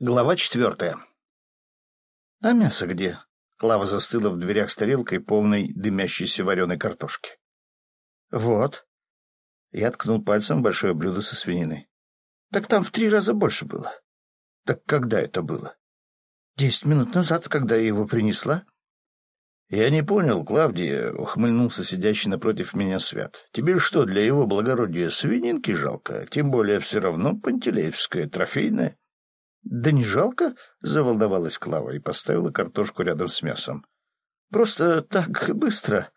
Глава четвертая. «А мясо где?» Клава застыла в дверях с тарелкой, полной дымящейся вареной картошки. «Вот». Я ткнул пальцем большое блюдо со свининой. «Так там в три раза больше было». «Так когда это было?» «Десять минут назад, когда я его принесла». «Я не понял, Клавдия», — ухмыльнулся сидящий напротив меня Свят. «Тебе что, для его благородия свининки жалко? Тем более все равно пантелеевская, трофейная». «Да не жалко?» — заволновалась Клава и поставила картошку рядом с мясом. «Просто так быстро».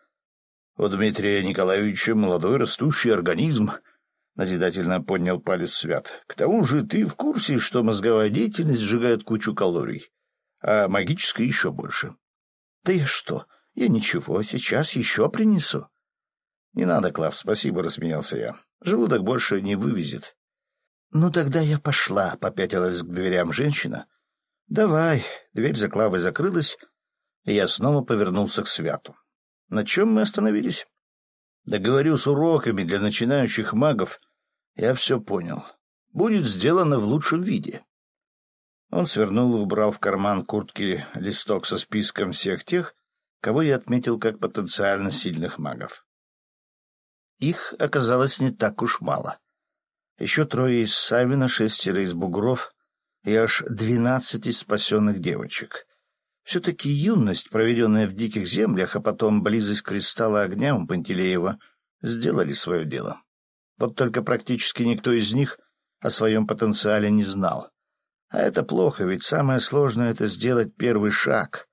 «У Дмитрия Николаевича молодой растущий организм», — назидательно поднял палец Свят. «К тому же ты в курсе, что мозговая деятельность сжигает кучу калорий, а магическая еще больше». «Да я что? Я ничего, сейчас еще принесу». «Не надо, Клав, спасибо», — рассмеялся я. «Желудок больше не вывезет». «Ну, тогда я пошла», — попятилась к дверям женщина. «Давай». Дверь за Клавой закрылась, и я снова повернулся к Святу. На чем мы остановились? Да говорю, с уроками для начинающих магов я все понял. Будет сделано в лучшем виде. Он свернул и убрал в карман куртки листок со списком всех тех, кого я отметил как потенциально сильных магов. Их оказалось не так уж мало еще трое из Савина, шестеро из Бугров и аж двенадцать из спасенных девочек. Все-таки юность, проведенная в диких землях, а потом близость кристалла огня у Пантелеева, сделали свое дело. Вот только практически никто из них о своем потенциале не знал. А это плохо, ведь самое сложное — это сделать первый шаг,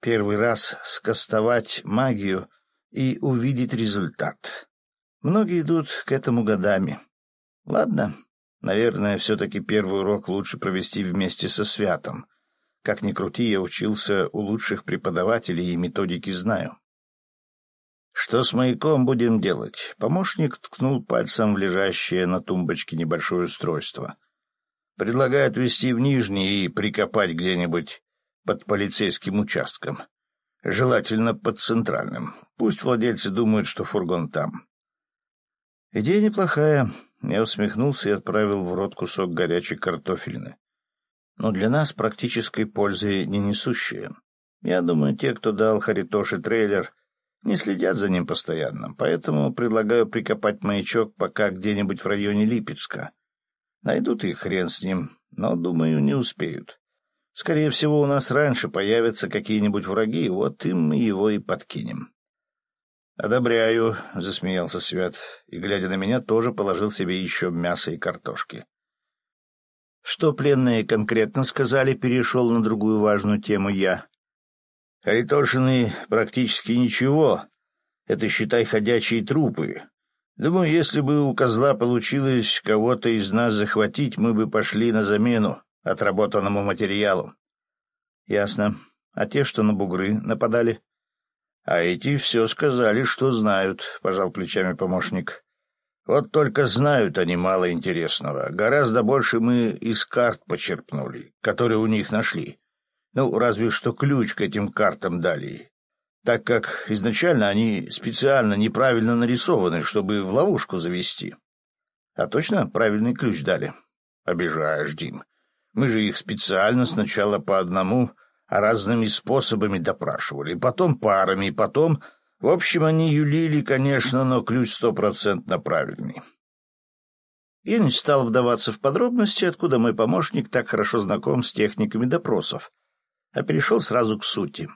первый раз скостовать магию и увидеть результат. Многие идут к этому годами. Ладно, наверное, все-таки первый урок лучше провести вместе со Святом. Как ни крути, я учился у лучших преподавателей и методики знаю. «Что с маяком будем делать?» Помощник ткнул пальцем в лежащее на тумбочке небольшое устройство. «Предлагаю отвезти в Нижний и прикопать где-нибудь под полицейским участком. Желательно под центральным. Пусть владельцы думают, что фургон там». «Идея неплохая. Я усмехнулся и отправил в рот кусок горячей картофелины. Но для нас практической пользы не несущие. Я думаю, те, кто дал Харитоши трейлер, не следят за ним постоянно, поэтому предлагаю прикопать маячок пока где-нибудь в районе Липецка. Найдут их хрен с ним, но, думаю, не успеют. Скорее всего, у нас раньше появятся какие-нибудь враги, вот им его и подкинем. «Одобряю», — засмеялся Свят, и, глядя на меня, тоже положил себе еще мясо и картошки. Что пленные конкретно сказали, перешел на другую важную тему я. Харитошины практически ничего. Это, считай, ходячие трупы. Думаю, если бы у козла получилось кого-то из нас захватить, мы бы пошли на замену отработанному материалу. Ясно. А те, что на бугры нападали? А эти все сказали, что знают, — пожал плечами помощник. Вот только знают они мало интересного. Гораздо больше мы из карт почерпнули, которые у них нашли. Ну, разве что ключ к этим картам дали. Так как изначально они специально неправильно нарисованы, чтобы в ловушку завести. А точно правильный ключ дали? Обижаешь, Дим. Мы же их специально сначала по одному разными способами допрашивали, потом парами, потом... В общем, они юлили, конечно, но ключ стопроцентно правильный. Я не стал вдаваться в подробности, откуда мой помощник так хорошо знаком с техниками допросов, а перешел сразу к сути.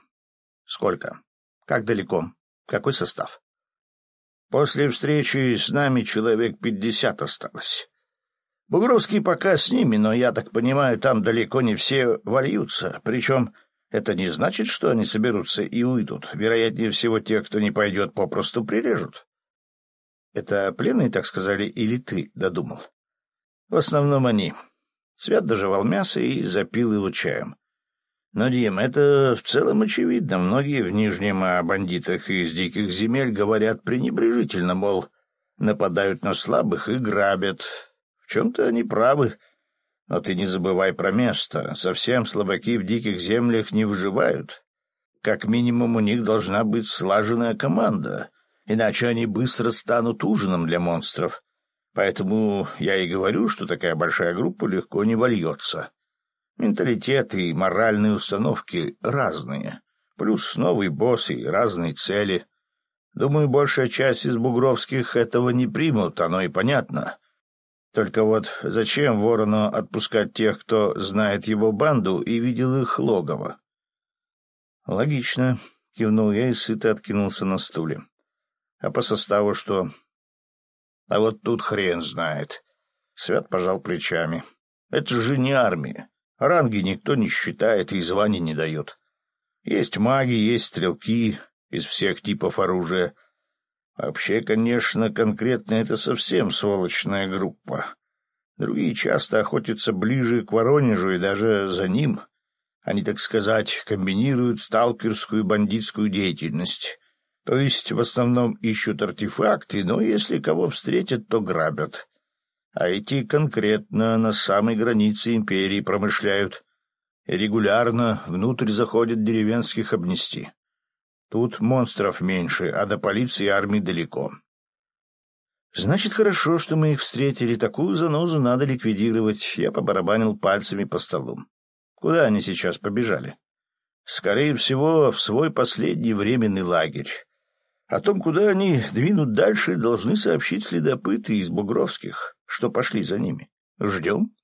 Сколько? Как далеко? Какой состав? После встречи с нами человек пятьдесят осталось. Бугровский пока с ними, но, я так понимаю, там далеко не все вольются, причем это не значит, что они соберутся и уйдут. Вероятнее всего, те, кто не пойдет, попросту прирежут. Это пленные, так сказали, или ты додумал? В основном они. Свят доживал мясо и запил его чаем. Но, Дим, это в целом очевидно. Многие в Нижнем о бандитах из диких земель говорят пренебрежительно, мол, нападают на слабых и грабят. В чем-то они правы. Но ты не забывай про место. Совсем слабаки в диких землях не выживают. Как минимум у них должна быть слаженная команда, иначе они быстро станут ужином для монстров. Поэтому я и говорю, что такая большая группа легко не вольется. Менталитет и моральные установки разные. Плюс новый босс и разные цели. Думаю, большая часть из бугровских этого не примут, оно и понятно. Только вот зачем Ворону отпускать тех, кто знает его банду и видел их логово? Логично, кивнул я и сыто откинулся на стуле. А по составу что? А вот тут хрен знает. Свят пожал плечами. Это же не армия. Ранги никто не считает и званий не дает. Есть маги, есть стрелки из всех типов оружия. Вообще, конечно, конкретно это совсем сволочная группа. Другие часто охотятся ближе к Воронежу и даже за ним. Они, так сказать, комбинируют сталкерскую и бандитскую деятельность. То есть в основном ищут артефакты, но если кого встретят, то грабят а эти конкретно на самой границе империи промышляют. И регулярно внутрь заходят деревенских обнести. Тут монстров меньше, а до полиции и армии далеко. Значит, хорошо, что мы их встретили. Такую занозу надо ликвидировать. Я побарабанил пальцами по столу. Куда они сейчас побежали? Скорее всего, в свой последний временный лагерь. О том, куда они двинут дальше, должны сообщить следопыты из Бугровских что пошли за ними. Ждем?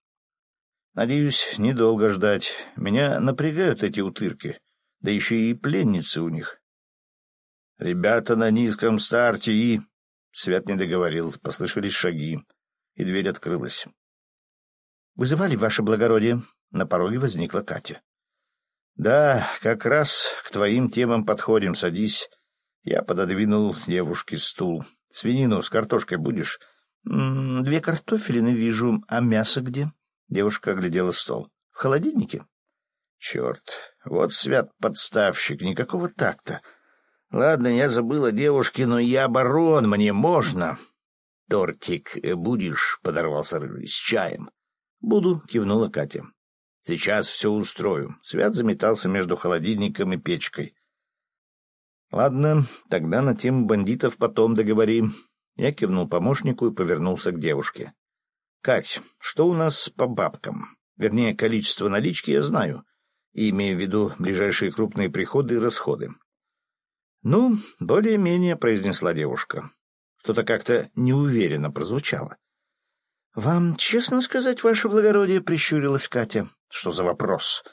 Надеюсь, недолго ждать. Меня напрягают эти утырки, да еще и пленницы у них. Ребята на низком старте и... Свят не договорил, послышались шаги, и дверь открылась. «Вызывали, ваше благородие?» На пороге возникла Катя. «Да, как раз к твоим темам подходим, садись». Я пододвинул девушке стул. «Свинину с картошкой будешь?» «Две картофелины вижу, а мясо где?» Девушка оглядела стол. «В холодильнике?» «Черт, вот свят подставщик, никакого такта. Ладно, я забыла девушке, но я барон, мне можно». «Тортик будешь?» — подорвался Рыжий. «С чаем». «Буду», — кивнула Катя. «Сейчас все устрою». Свят заметался между холодильником и печкой. «Ладно, тогда на тему бандитов потом договорим. Я кивнул помощнику и повернулся к девушке. «Кать, что у нас по бабкам? Вернее, количество налички я знаю, и имею в виду ближайшие крупные приходы и расходы». «Ну, более-менее», — произнесла девушка. Что-то как-то неуверенно прозвучало. «Вам честно сказать, ваше благородие?» — прищурилась Катя. «Что за вопрос?»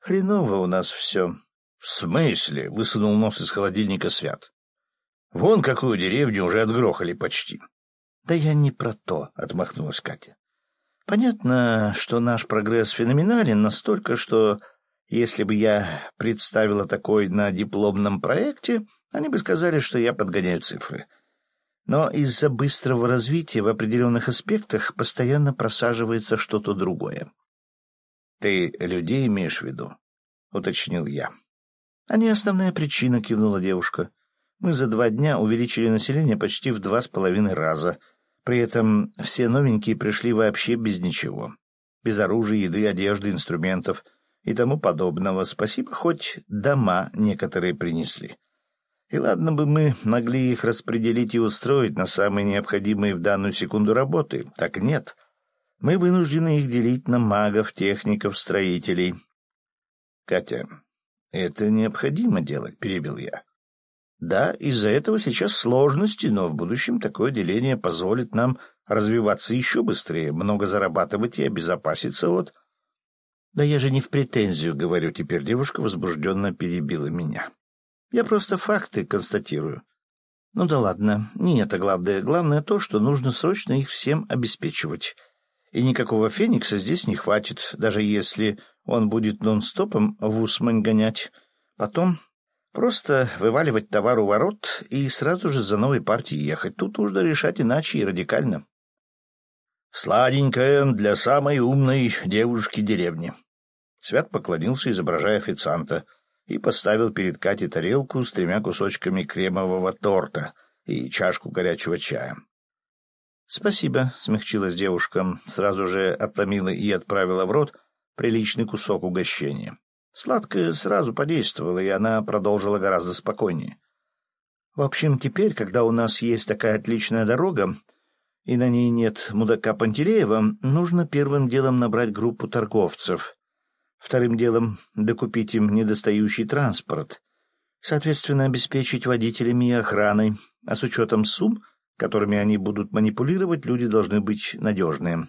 «Хреново у нас все». «В смысле?» — высунул нос из холодильника Свят. Вон какую деревню уже отгрохали почти. — Да я не про то, — отмахнулась Катя. — Понятно, что наш прогресс феноменален настолько, что если бы я представила такой на дипломном проекте, они бы сказали, что я подгоняю цифры. Но из-за быстрого развития в определенных аспектах постоянно просаживается что-то другое. — Ты людей имеешь в виду? — уточнил я. — А не основная причина, — кивнула девушка. Мы за два дня увеличили население почти в два с половиной раза. При этом все новенькие пришли вообще без ничего. Без оружия, еды, одежды, инструментов и тому подобного. Спасибо, хоть дома некоторые принесли. И ладно бы мы могли их распределить и устроить на самые необходимые в данную секунду работы. Так нет. Мы вынуждены их делить на магов, техников, строителей. Катя, это необходимо делать, перебил я. Да, из-за этого сейчас сложности, но в будущем такое деление позволит нам развиваться еще быстрее, много зарабатывать и обезопаситься от... Да я же не в претензию, говорю, теперь девушка возбужденно перебила меня. Я просто факты констатирую. Ну да ладно, не это главное. Главное то, что нужно срочно их всем обеспечивать. И никакого Феникса здесь не хватит, даже если он будет нон-стопом в Усмань гонять. Потом Просто вываливать товар у ворот и сразу же за новой партией ехать. Тут нужно решать иначе и радикально. «Сладенькое для самой умной девушки деревни». Свят поклонился, изображая официанта, и поставил перед Катей тарелку с тремя кусочками кремового торта и чашку горячего чая. «Спасибо», — смягчилась девушка, сразу же отломила и отправила в рот приличный кусок угощения. Сладкое сразу подействовало, и она продолжила гораздо спокойнее. В общем, теперь, когда у нас есть такая отличная дорога, и на ней нет мудака Пантелеева, нужно первым делом набрать группу торговцев. Вторым делом — докупить им недостающий транспорт. Соответственно, обеспечить водителями и охраной. А с учетом сумм, которыми они будут манипулировать, люди должны быть надежные.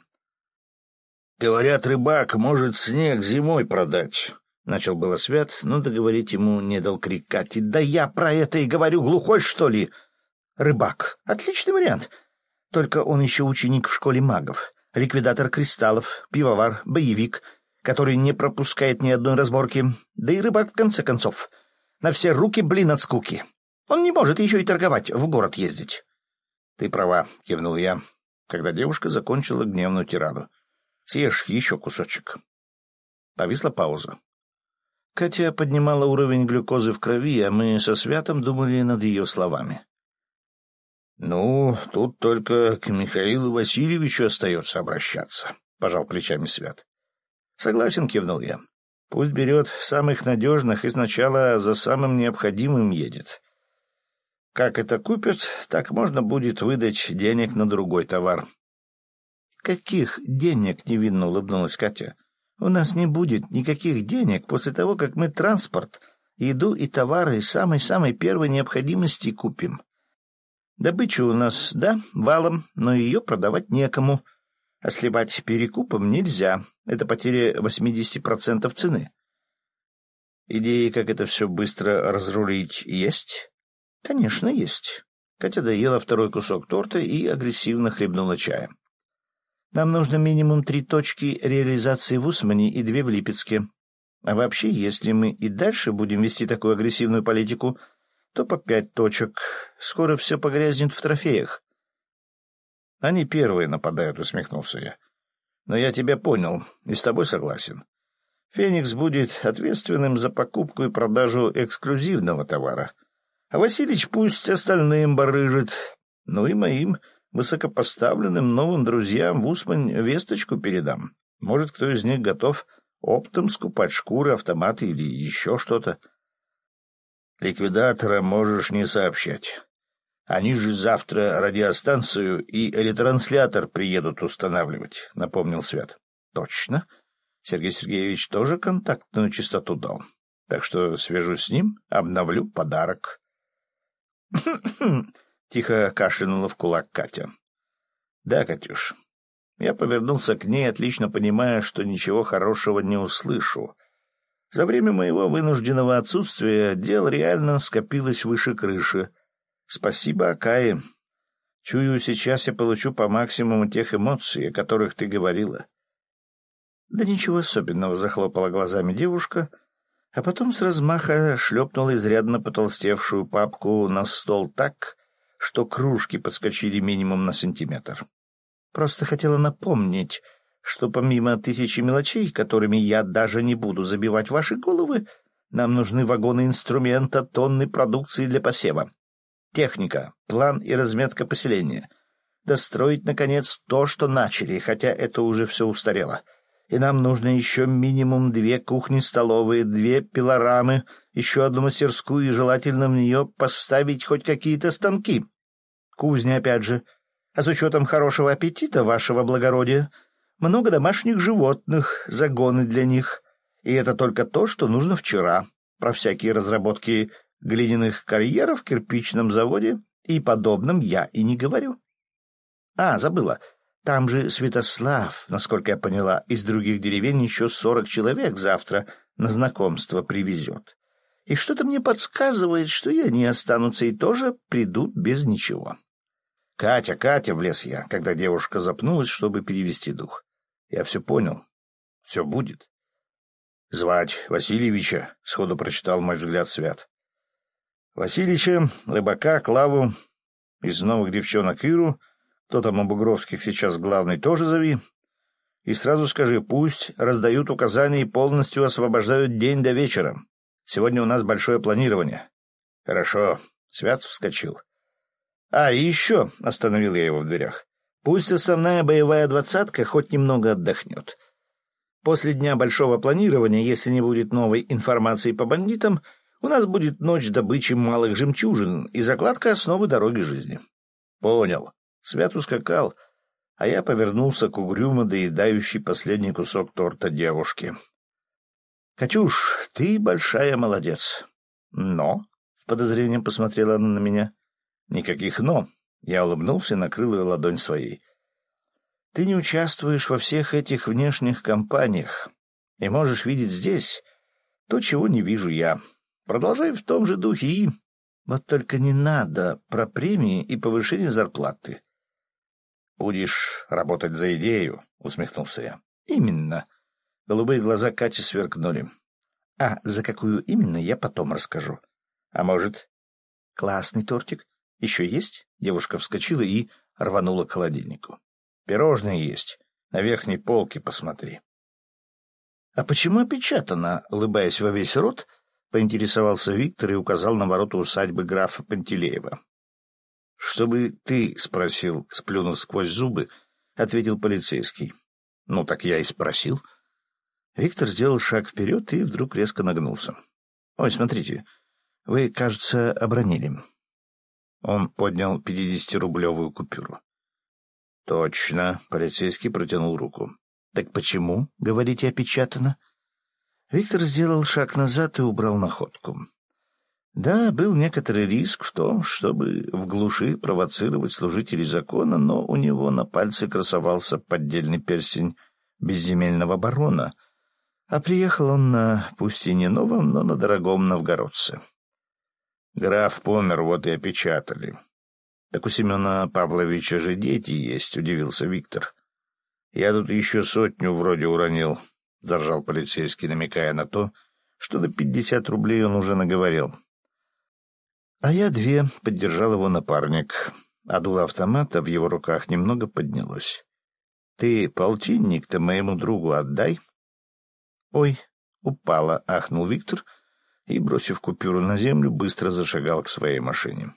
«Говорят, рыбак может снег зимой продать», — начал было Свят, но договорить ему не дал крик Кати. «Да я про это и говорю, глухой, что ли?» «Рыбак. Отличный вариант. Только он еще ученик в школе магов, ликвидатор кристаллов, пивовар, боевик, который не пропускает ни одной разборки, да и рыбак в конце концов. На все руки, блин, от скуки. Он не может еще и торговать, в город ездить. — Ты права, — кивнул я, когда девушка закончила гневную тираду. — Съешь еще кусочек. Повисла пауза. Катя поднимала уровень глюкозы в крови, а мы со Святом думали над ее словами. «Ну, тут только к Михаилу Васильевичу остается обращаться», — пожал плечами Свят. «Согласен», — кивнул я. «Пусть берет самых надежных и сначала за самым необходимым едет. Как это купят, так можно будет выдать денег на другой товар». «Каких денег?» — невинно улыбнулась Катя. «У нас не будет никаких денег после того, как мы транспорт, еду и товары самой-самой первой необходимости купим». Добыча у нас, да, валом, но ее продавать некому. А сливать перекупом нельзя. Это потеря 80% цены. Идеи, как это все быстро разрулить, есть? Конечно, есть. Катя доела второй кусок торта и агрессивно хлебнула чаем. Нам нужно минимум три точки реализации в Усмане и две в Липецке. А вообще, если мы и дальше будем вести такую агрессивную политику, то по пять точек. Скоро все погрязнет в трофеях. — Они первые нападают, — усмехнулся я. — Но я тебя понял и с тобой согласен. Феникс будет ответственным за покупку и продажу эксклюзивного товара. А Василич пусть остальным барыжит. Ну и моим высокопоставленным новым друзьям в Усмань весточку передам. Может, кто из них готов оптом скупать шкуры, автоматы или еще что-то. — Ликвидатора можешь не сообщать. Они же завтра радиостанцию и ретранслятор приедут устанавливать, — напомнил Свят. — Точно. Сергей Сергеевич тоже контактную частоту дал. Так что свяжусь с ним, обновлю подарок. Тихо кашлянула в кулак Катя. — Да, Катюш. Я повернулся к ней, отлично понимая, что ничего хорошего не услышу. — за время моего вынужденного отсутствия дел реально скопилось выше крыши. Спасибо, Акае. Чую, сейчас я получу по максимуму тех эмоций, о которых ты говорила. Да ничего особенного, захлопала глазами девушка, а потом с размаха шлепнула изрядно потолстевшую папку на стол так, что кружки подскочили минимум на сантиметр. Просто хотела напомнить, что помимо тысячи мелочей, которыми я даже не буду забивать ваши головы, нам нужны вагоны инструмента, тонны продукции для посева, техника, план и разметка поселения. Достроить, наконец, то, что начали, хотя это уже все устарело. И нам нужно еще минимум две кухни-столовые, две пилорамы, еще одну мастерскую и желательно в нее поставить хоть какие-то станки. Кузня, опять же. А с учетом хорошего аппетита, вашего благородия, много домашних животных, загоны для них. И это только то, что нужно вчера. Про всякие разработки глиняных карьеров кирпичном заводе и подобном я и не говорю. А, забыла. Там же Святослав, насколько я поняла, из других деревень еще сорок человек завтра на знакомство привезет. И что-то мне подсказывает, что и они останутся и тоже придут без ничего. «Катя, Катя!» — влез я, когда девушка запнулась, чтобы перевести дух. Я все понял. Все будет. Звать Васильевича, — сходу прочитал мой взгляд Свят. Васильевича, рыбака, Клаву, из новых девчонок Иру, кто там у Бугровских сейчас главный, тоже зови. И сразу скажи, пусть раздают указания и полностью освобождают день до вечера. Сегодня у нас большое планирование. Хорошо. Свят вскочил. А, и еще, — остановил я его в дверях. Пусть основная боевая двадцатка хоть немного отдохнет. После дня большого планирования, если не будет новой информации по бандитам, у нас будет ночь добычи малых жемчужин и закладка основы дороги жизни. Понял. Свят ускакал, а я повернулся к угрюмо доедающей последний кусок торта девушке. Катюш, ты большая молодец. Но, с подозрением посмотрела она на меня. Никаких «но». Я улыбнулся и накрыл ее ладонь своей. Ты не участвуешь во всех этих внешних кампаниях и можешь видеть здесь то, чего не вижу я. Продолжай в том же духе и... Вот только не надо про премии и повышение зарплаты. «Будешь работать за идею», — усмехнулся я. «Именно». Голубые глаза Кати сверкнули. «А за какую именно, я потом расскажу. А может...» «Классный тортик. Еще есть?» Девушка вскочила и рванула к холодильнику. Пирожные есть. На верхней полке посмотри. — А почему опечатано? — улыбаясь во весь рот, поинтересовался Виктор и указал на ворота усадьбы графа Пантелеева. — Чтобы ты спросил, — сплюнув сквозь зубы, — ответил полицейский. — Ну, так я и спросил. Виктор сделал шаг вперед и вдруг резко нагнулся. — Ой, смотрите, вы, кажется, обронили. Он поднял пятидесятирублевую купюру. Точно, полицейский протянул руку. Так почему, говорите, опечатано? Виктор сделал шаг назад и убрал находку. Да, был некоторый риск в том, чтобы в глуши провоцировать служителей закона, но у него на пальце красовался поддельный перстень безземельного барона, а приехал он на, пусть и не новом, но на дорогом новгородце. Граф помер, вот и опечатали. — Так у Семена Павловича же дети есть, — удивился Виктор. — Я тут еще сотню вроде уронил, — заржал полицейский, намекая на то, что до пятьдесят рублей он уже наговорил. — А я две, — поддержал его напарник. А дуло автомата в его руках немного поднялось. — Ты полтинник-то моему другу отдай. — Ой, упала, — ахнул Виктор и, бросив купюру на землю, быстро зашагал к своей машине.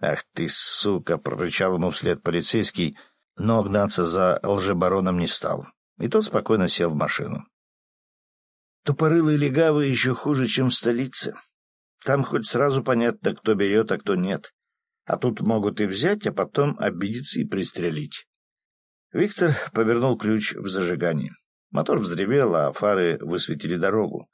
«Ах ты, сука!» — прорычал ему вслед полицейский, но гнаться за лжебароном не стал. И тот спокойно сел в машину. Тупорылые легавые еще хуже, чем в столице. Там хоть сразу понятно, кто берет, а кто нет. А тут могут и взять, а потом обидеться и пристрелить. Виктор повернул ключ в зажигании. Мотор взревел, а фары высветили дорогу.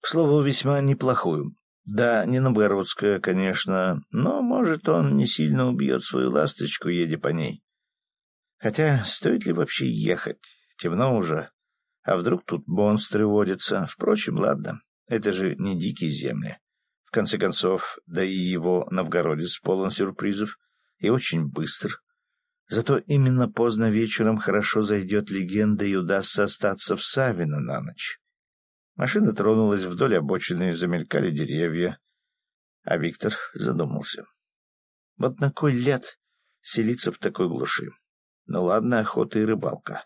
К слову, весьма неплохую. Да, не новгородская, конечно, но, может, он не сильно убьет свою ласточку, едя по ней. Хотя, стоит ли вообще ехать? Темно уже. А вдруг тут монстры водятся? Впрочем, ладно, это же не дикие земли. В конце концов, да и его новгородец полон сюрпризов и очень быстр. Зато именно поздно вечером хорошо зайдет легенда и удастся остаться в Савино на ночь. Машина тронулась вдоль обочины, замелькали деревья. А Виктор задумался. Вот на кой ляд селиться в такой глуши? Ну ладно, охота и рыбалка.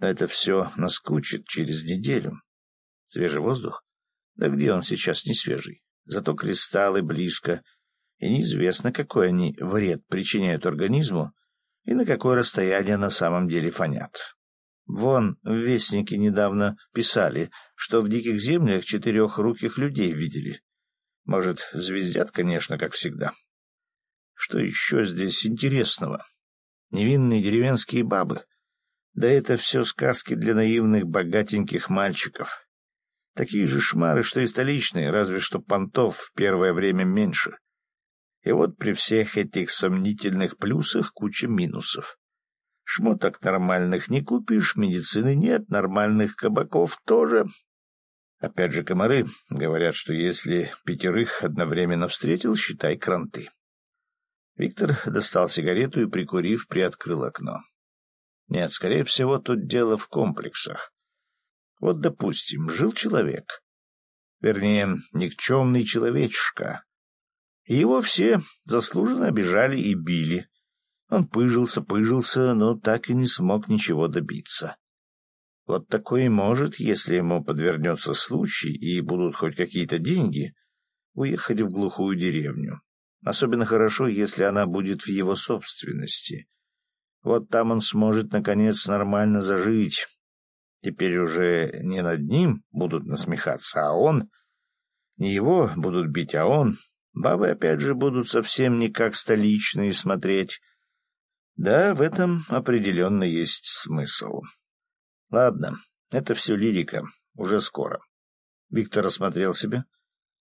Это все наскучит через неделю. Свежий воздух? Да где он сейчас не свежий? Зато кристаллы близко, и неизвестно, какой они вред причиняют организму и на какое расстояние на самом деле фонят. Вон, в Вестнике недавно писали, что в диких землях четырехруких людей видели. Может, звездят, конечно, как всегда. Что еще здесь интересного? Невинные деревенские бабы. Да это все сказки для наивных богатеньких мальчиков. Такие же шмары, что и столичные, разве что понтов в первое время меньше. И вот при всех этих сомнительных плюсах куча минусов. Шмоток нормальных не купишь, медицины нет, нормальных кабаков тоже. Опять же комары говорят, что если пятерых одновременно встретил, считай кранты. Виктор достал сигарету и, прикурив, приоткрыл окно. Нет, скорее всего, тут дело в комплексах. Вот, допустим, жил человек. Вернее, никчемный человечишка. Его все заслуженно обижали и били. Он пыжился, пыжился, но так и не смог ничего добиться. Вот такой может, если ему подвернется случай и будут хоть какие-то деньги, уехать в глухую деревню. Особенно хорошо, если она будет в его собственности. Вот там он сможет, наконец, нормально зажить. Теперь уже не над ним будут насмехаться, а он... Не его будут бить, а он. Бабы, опять же, будут совсем не как столичные смотреть, да, в этом определенно есть смысл. Ладно, это все лирика, уже скоро. Виктор осмотрел себя,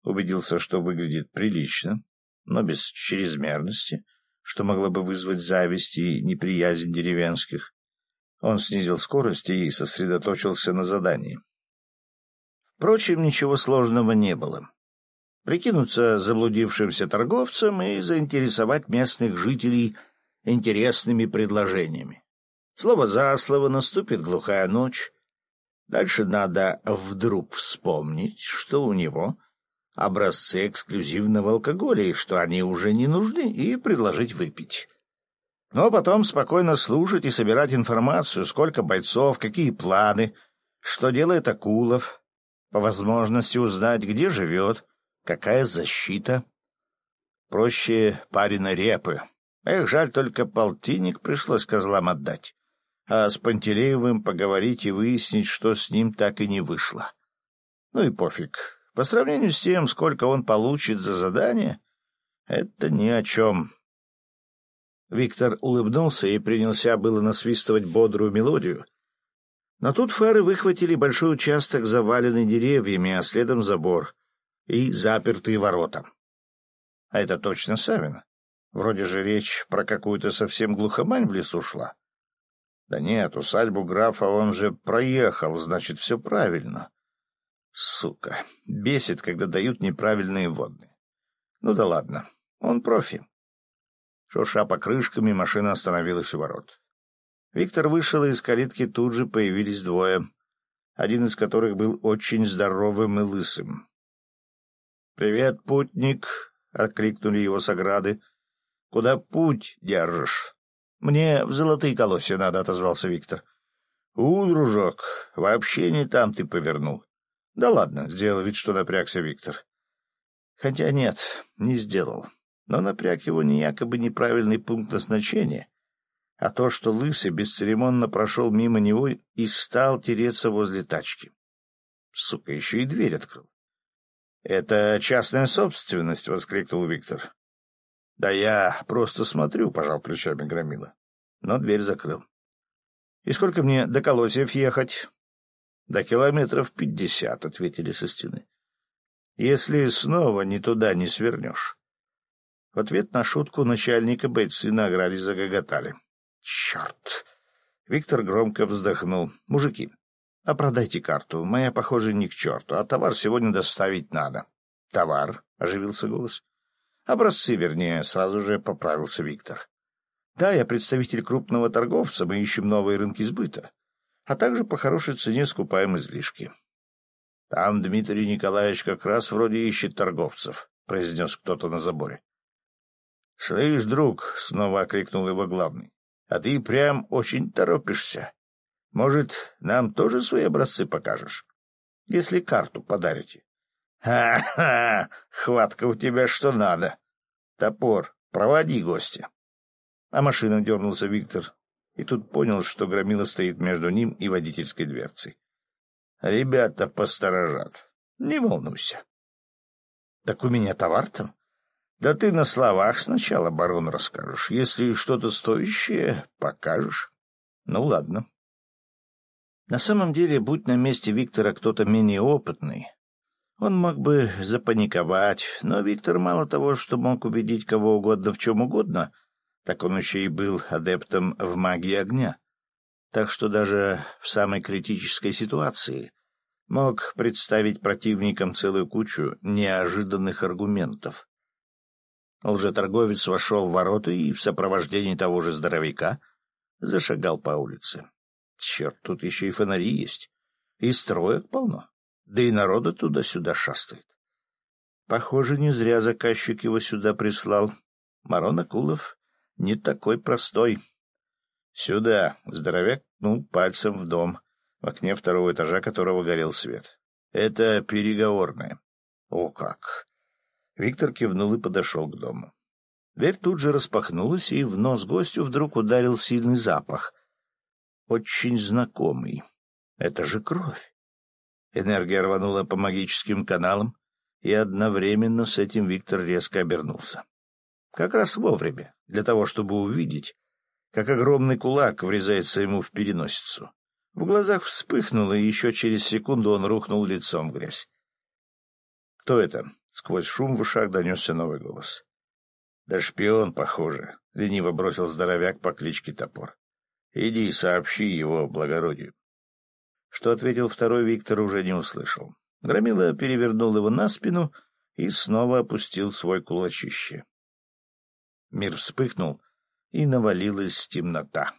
убедился, что выглядит прилично, но без чрезмерности, что могло бы вызвать зависть и неприязнь деревенских. Он снизил скорость и сосредоточился на задании. Впрочем, ничего сложного не было. Прикинуться заблудившимся торговцем и заинтересовать местных жителей интересными предложениями. Слово за слово наступит глухая ночь. Дальше надо вдруг вспомнить, что у него образцы эксклюзивного алкоголя и что они уже не нужны, и предложить выпить. Но потом спокойно слушать и собирать информацию, сколько бойцов, какие планы, что делает Акулов, по возможности узнать, где живет, какая защита. Проще парина репы. Эх, жаль, только полтинник пришлось козлам отдать. А с Пантелеевым поговорить и выяснить, что с ним так и не вышло. Ну и пофиг. По сравнению с тем, сколько он получит за задание, это ни о чем. Виктор улыбнулся и принялся было насвистывать бодрую мелодию. Но тут фары выхватили большой участок, заваленный деревьями, а следом забор и запертые ворота. А это точно Савина. Вроде же речь про какую-то совсем глухомань в лесу шла. Да нет, усадьбу графа он же проехал, значит, все правильно. Сука, бесит, когда дают неправильные водные. Ну да ладно, он профи. Шурша покрышками, машина остановилась у ворот. Виктор вышел, и из калитки тут же появились двое, один из которых был очень здоровым и лысым. «Привет, путник!» — окликнули его с ограды. «Куда путь держишь?» «Мне в золотые колосья надо», — отозвался Виктор. «У, дружок, вообще не там ты повернул». «Да ладно», — сделал вид, что напрягся Виктор. Хотя нет, не сделал. Но напряг его не якобы неправильный пункт назначения, а то, что Лысый бесцеремонно прошел мимо него и стал тереться возле тачки. Сука, еще и дверь открыл. «Это частная собственность!» — воскликнул Виктор. «Да я просто смотрю», — пожал плечами Громила. Но дверь закрыл. «И сколько мне до Колосьев ехать?» «До километров пятьдесят», — ответили со стены. «Если снова не туда не свернешь». В ответ на шутку начальника бойцы на ограде загоготали. «Черт!» Виктор громко вздохнул. «Мужики, а продайте карту. Моя, похоже, не к черту, а товар сегодня доставить надо. — Товар? — оживился голос. — Образцы, вернее, сразу же поправился Виктор. — Да, я представитель крупного торговца, мы ищем новые рынки сбыта, а также по хорошей цене скупаем излишки. — Там Дмитрий Николаевич как раз вроде ищет торговцев, — произнес кто-то на заборе. — Слышь, друг, — снова окликнул его главный, — а ты прям очень торопишься. Может, нам тоже свои образцы покажешь? Если карту подарите. Ха-ха! Хватка у тебя что надо. Топор, проводи гостя. А машина дернулся Виктор, и тут понял, что громила стоит между ним и водительской дверцей. Ребята посторожат. Не волнуйся. Так у меня товар там? Да ты на словах сначала барону расскажешь. Если что-то стоящее, покажешь. Ну, ладно. На самом деле, будь на месте Виктора кто-то менее опытный, он мог бы запаниковать, но Виктор мало того, что мог убедить кого угодно в чем угодно, так он еще и был адептом в магии огня. Так что даже в самой критической ситуации мог представить противникам целую кучу неожиданных аргументов. Лжеторговец вошел в ворота и в сопровождении того же здоровяка зашагал по улице. Черт, тут еще и фонари есть. И строек полно. Да и народа туда-сюда шастает. Похоже, не зря заказчик его сюда прислал. Марон Акулов не такой простой. Сюда, здоровяк ну пальцем в дом, в окне второго этажа которого горел свет. Это переговорная. О как! Виктор кивнул и подошел к дому. Дверь тут же распахнулась, и в нос гостю вдруг ударил сильный запах, очень знакомый. Это же кровь. Энергия рванула по магическим каналам, и одновременно с этим Виктор резко обернулся. Как раз вовремя, для того, чтобы увидеть, как огромный кулак врезается ему в переносицу. В глазах вспыхнуло, и еще через секунду он рухнул лицом в грязь. «Кто это?» — сквозь шум в ушах донесся новый голос. «Да шпион, похоже», — лениво бросил здоровяк по кличке Топор. «Иди и сообщи его благородию». Что ответил второй, Виктор уже не услышал. Громила перевернул его на спину и снова опустил свой кулачище. Мир вспыхнул, и навалилась темнота.